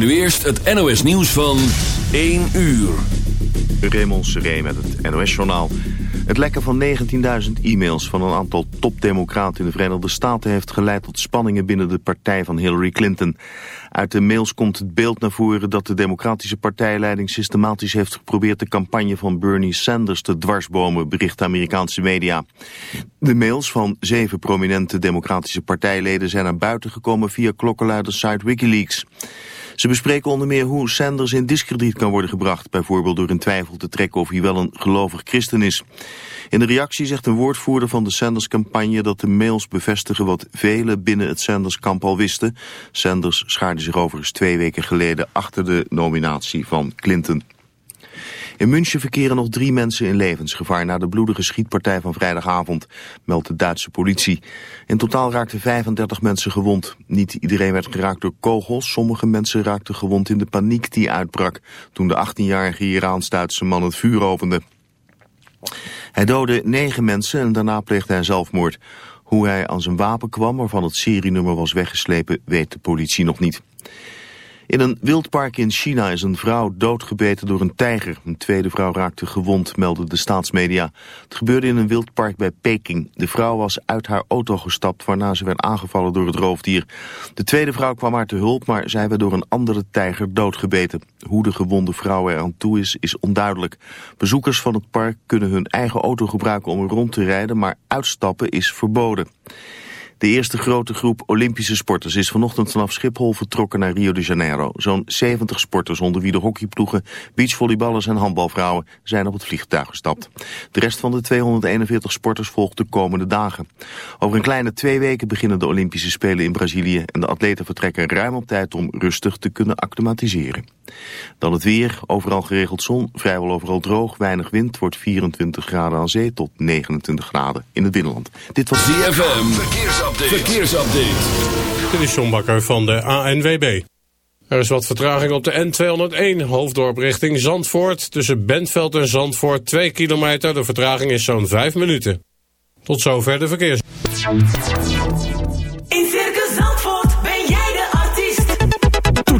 Nu eerst het NOS nieuws van 1 uur. Raymond Seré met het NOS-journaal. Het lekken van 19.000 e-mails van een aantal topdemocraten in de Verenigde Staten... heeft geleid tot spanningen binnen de partij van Hillary Clinton. Uit de mails komt het beeld naar voren dat de democratische partijleiding... systematisch heeft geprobeerd de campagne van Bernie Sanders te dwarsbomen... berichten Amerikaanse media. De mails van zeven prominente democratische partijleden... zijn naar buiten gekomen via klokkenluidersite Wikileaks. Ze bespreken onder meer hoe Sanders in discrediet kan worden gebracht, bijvoorbeeld door in twijfel te trekken of hij wel een gelovig christen is. In de reactie zegt een woordvoerder van de Sanders-campagne dat de mails bevestigen wat velen binnen het Sanders-kamp al wisten. Sanders schaarde zich overigens twee weken geleden achter de nominatie van Clinton. In München verkeren nog drie mensen in levensgevaar na de bloedige schietpartij van vrijdagavond, meldt de Duitse politie. In totaal raakten 35 mensen gewond. Niet iedereen werd geraakt door kogels, sommige mensen raakten gewond in de paniek die uitbrak toen de 18-jarige Iraans-Duitse man het vuur opende. Hij doodde negen mensen en daarna pleegde hij zelfmoord. Hoe hij aan zijn wapen kwam waarvan het serienummer was weggeslepen weet de politie nog niet. In een wildpark in China is een vrouw doodgebeten door een tijger. Een tweede vrouw raakte gewond, melden de staatsmedia. Het gebeurde in een wildpark bij Peking. De vrouw was uit haar auto gestapt, waarna ze werd aangevallen door het roofdier. De tweede vrouw kwam haar te hulp, maar zij werd door een andere tijger doodgebeten. Hoe de gewonde vrouw er aan toe is, is onduidelijk. Bezoekers van het park kunnen hun eigen auto gebruiken om rond te rijden, maar uitstappen is verboden. De eerste grote groep Olympische sporters is vanochtend vanaf Schiphol vertrokken naar Rio de Janeiro. Zo'n 70 sporters, onder wie de hockeyploegen, beachvolleyballers en handbalvrouwen, zijn op het vliegtuig gestapt. De rest van de 241 sporters volgt de komende dagen. Over een kleine twee weken beginnen de Olympische Spelen in Brazilië en de atleten vertrekken ruim op tijd om rustig te kunnen acclimatiseren. Dan het weer, overal geregeld zon, vrijwel overal droog, weinig wind, wordt 24 graden aan zee tot 29 graden in het binnenland. Dit was DFM, verkeersupdate. verkeersupdate. Dit is John Bakker van de ANWB. Er is wat vertraging op de N201, hoofddorp richting Zandvoort. Tussen Bentveld en Zandvoort 2 kilometer. De vertraging is zo'n 5 minuten. Tot zover de verkeers.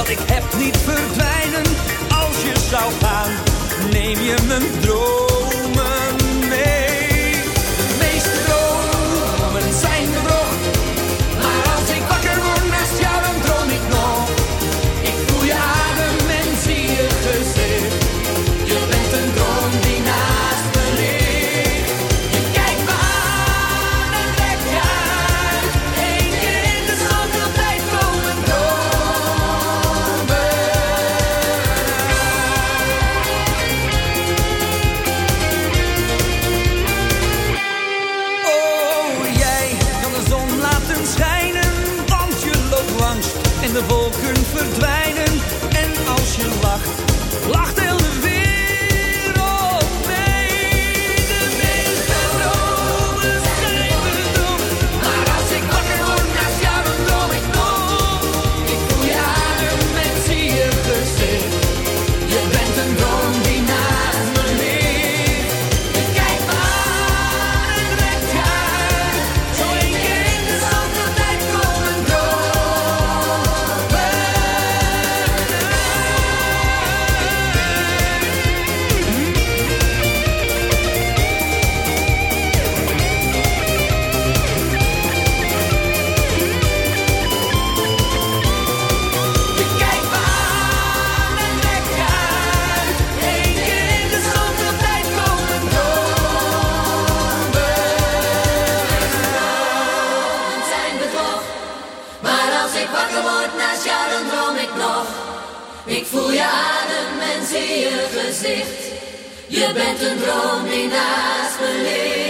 dat ik heb niet verdwijnen. Als je zou gaan, neem je mijn droom. Domine,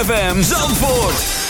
ZFM Zandvoort.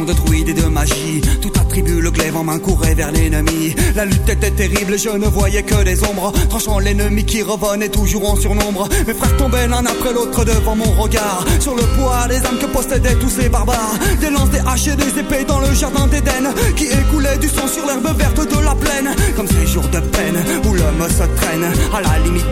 De druides et de magie. Tout attribue le glaive en main courait vers l'ennemi. La lutte était terrible, je ne voyais que des ombres. Tranchant l'ennemi qui revenait toujours en surnombre. Mes frères tombaient l'un après l'autre devant mon regard. Sur le poids des âmes que possédaient tous ces barbares. Des lances, des haches et des épées dans le jardin d'Éden. Qui écoulait du sang sur l'herbe verte de la plaine. Comme ces jours de peine où l'homme se traîne à la limite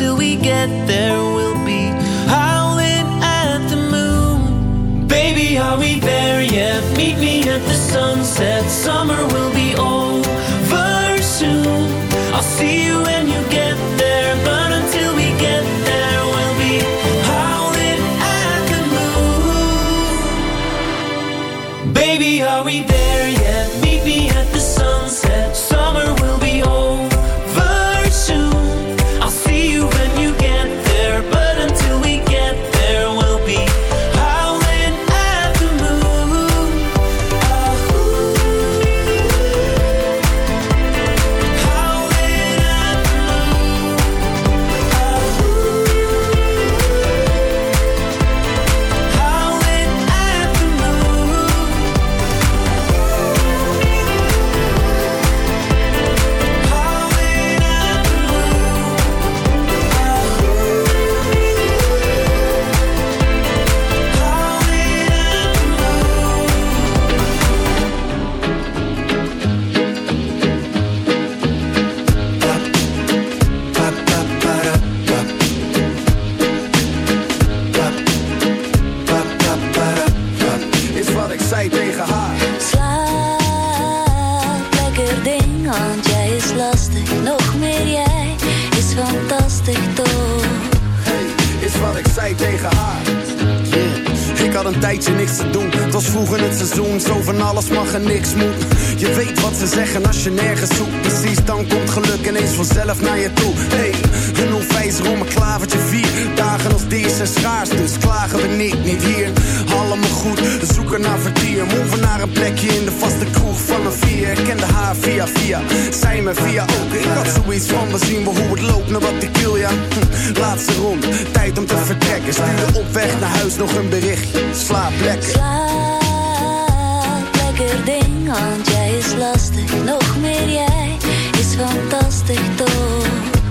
until we get there, we'll be me via ook. Ik had zoiets van, we zien wel hoe het loopt, naar wat ik wil, ja. Hm, Laatste rond, tijd om te vertrekken. Stuurde op weg naar huis nog een berichtje. Slaap lekker. Slaap lekker ding, want jij is lastig. Nog meer jij is fantastisch toch?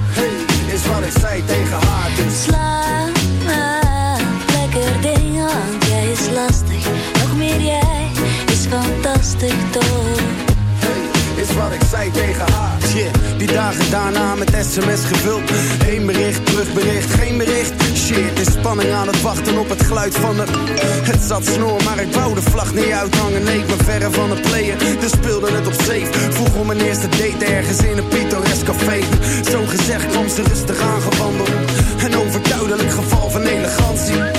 Hey, is wat ik zei tegen haar, dus. Slaap wat ik zei tegen haar. Shit, die dagen daarna met sms gevuld. Eén bericht, terugbericht, geen bericht. Shit, is spanning aan het wachten op het geluid van de... Het zat snor, maar ik wou de vlag niet uithangen. Nee, ik ben verre van het player, dus speelde het op safe. Vroeg om mijn eerste date ergens in een pittoresk café. Zo gezegd kwam ze rustig aangewandeld. Een overduidelijk geval van elegantie.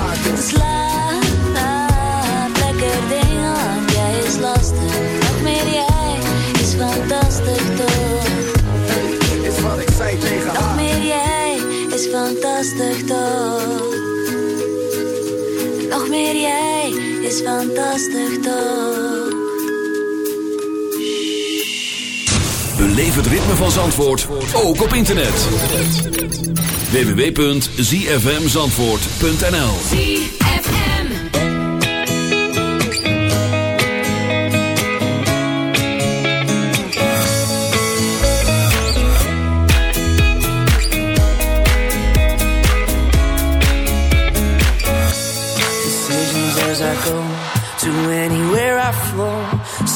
is fantastisch toch? Nog meer jij is fantastisch toch? Beleef het ritme van Zandvoort, ook op internet. www.zfmzandvoort.nl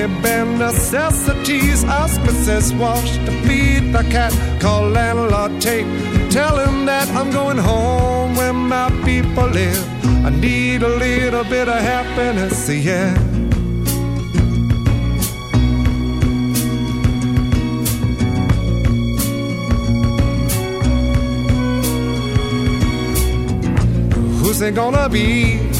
Only bare necessities. Ask Mrs. Wash to feed the cat. Call landlord Tate. Tell him that I'm going home where my people live. I need a little bit of happiness, yeah. Who's it gonna be?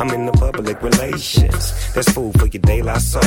I'm in the public relations. That's food for your daylight soul.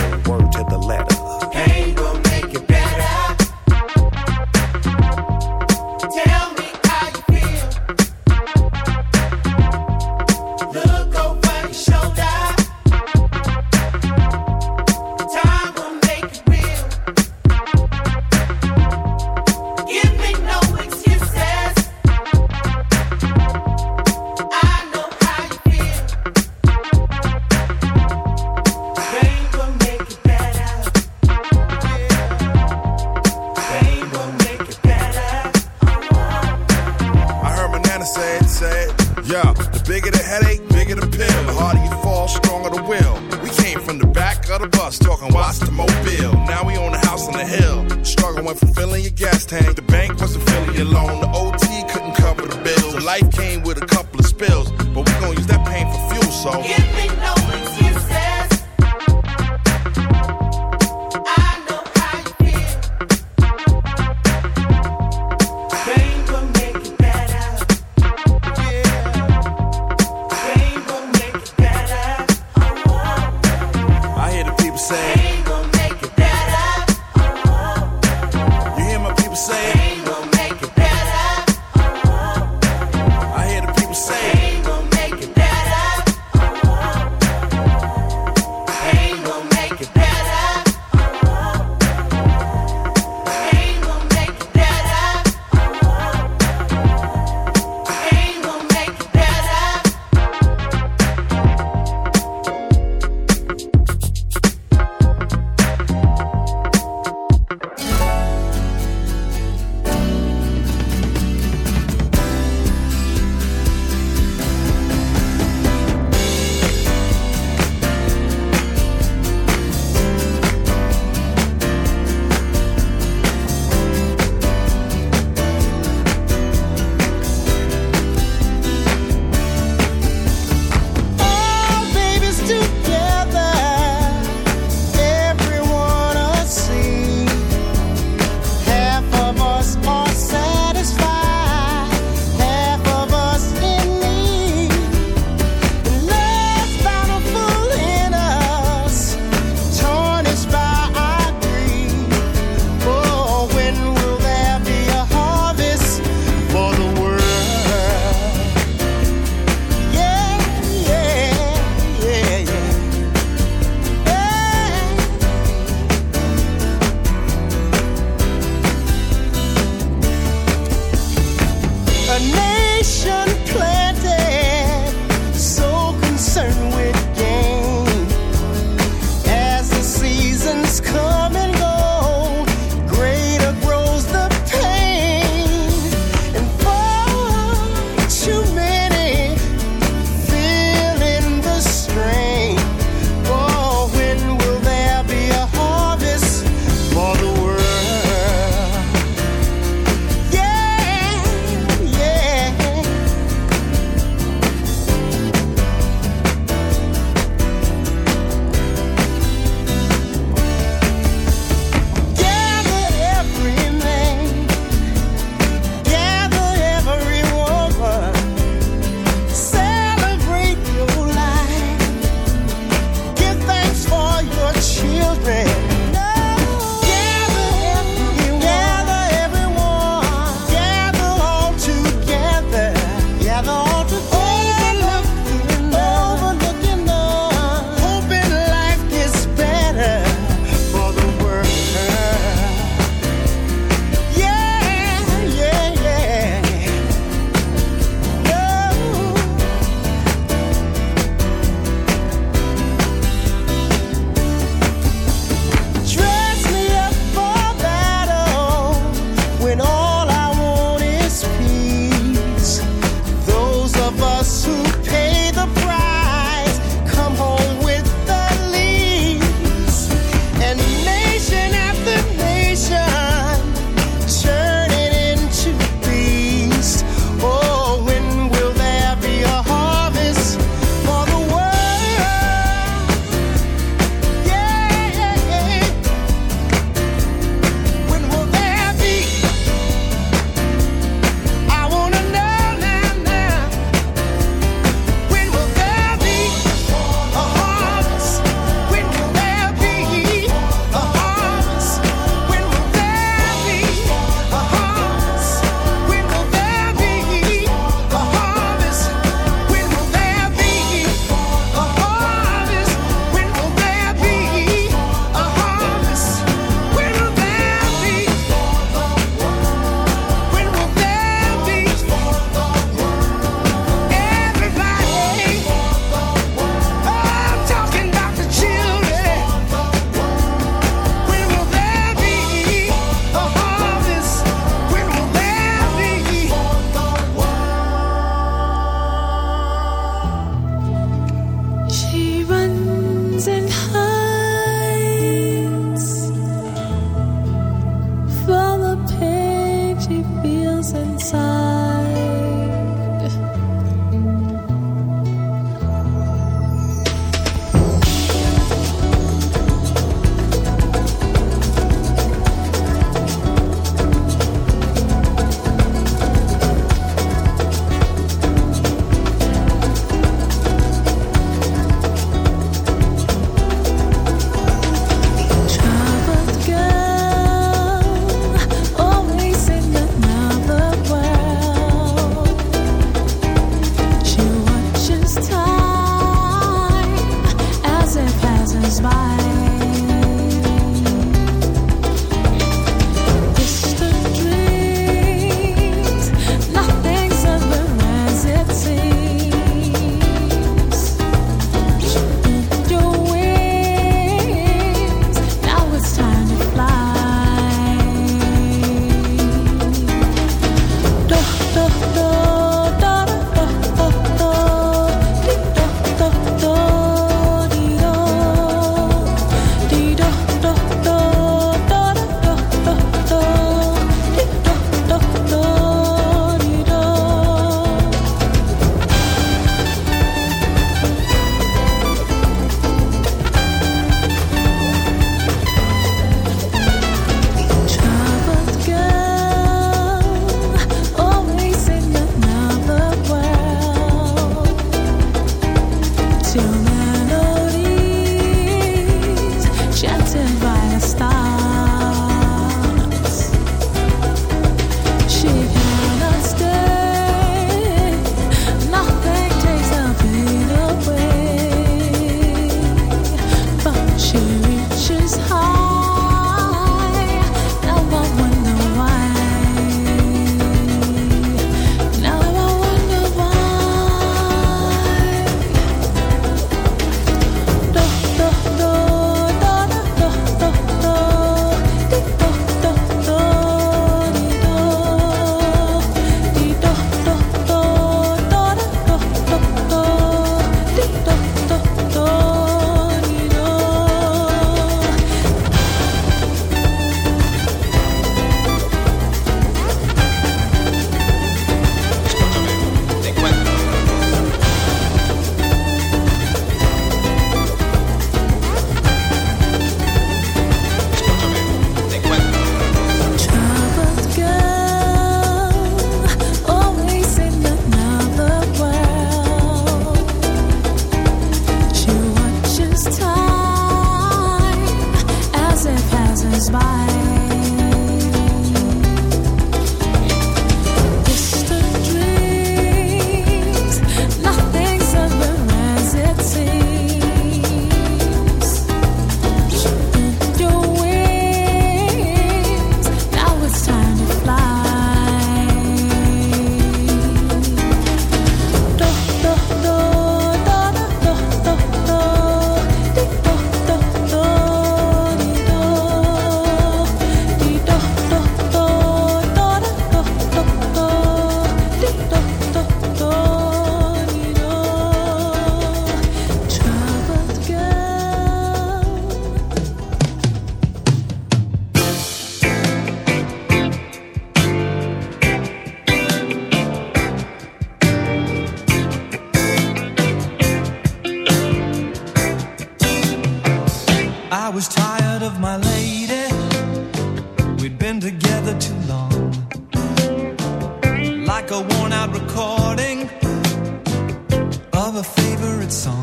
song.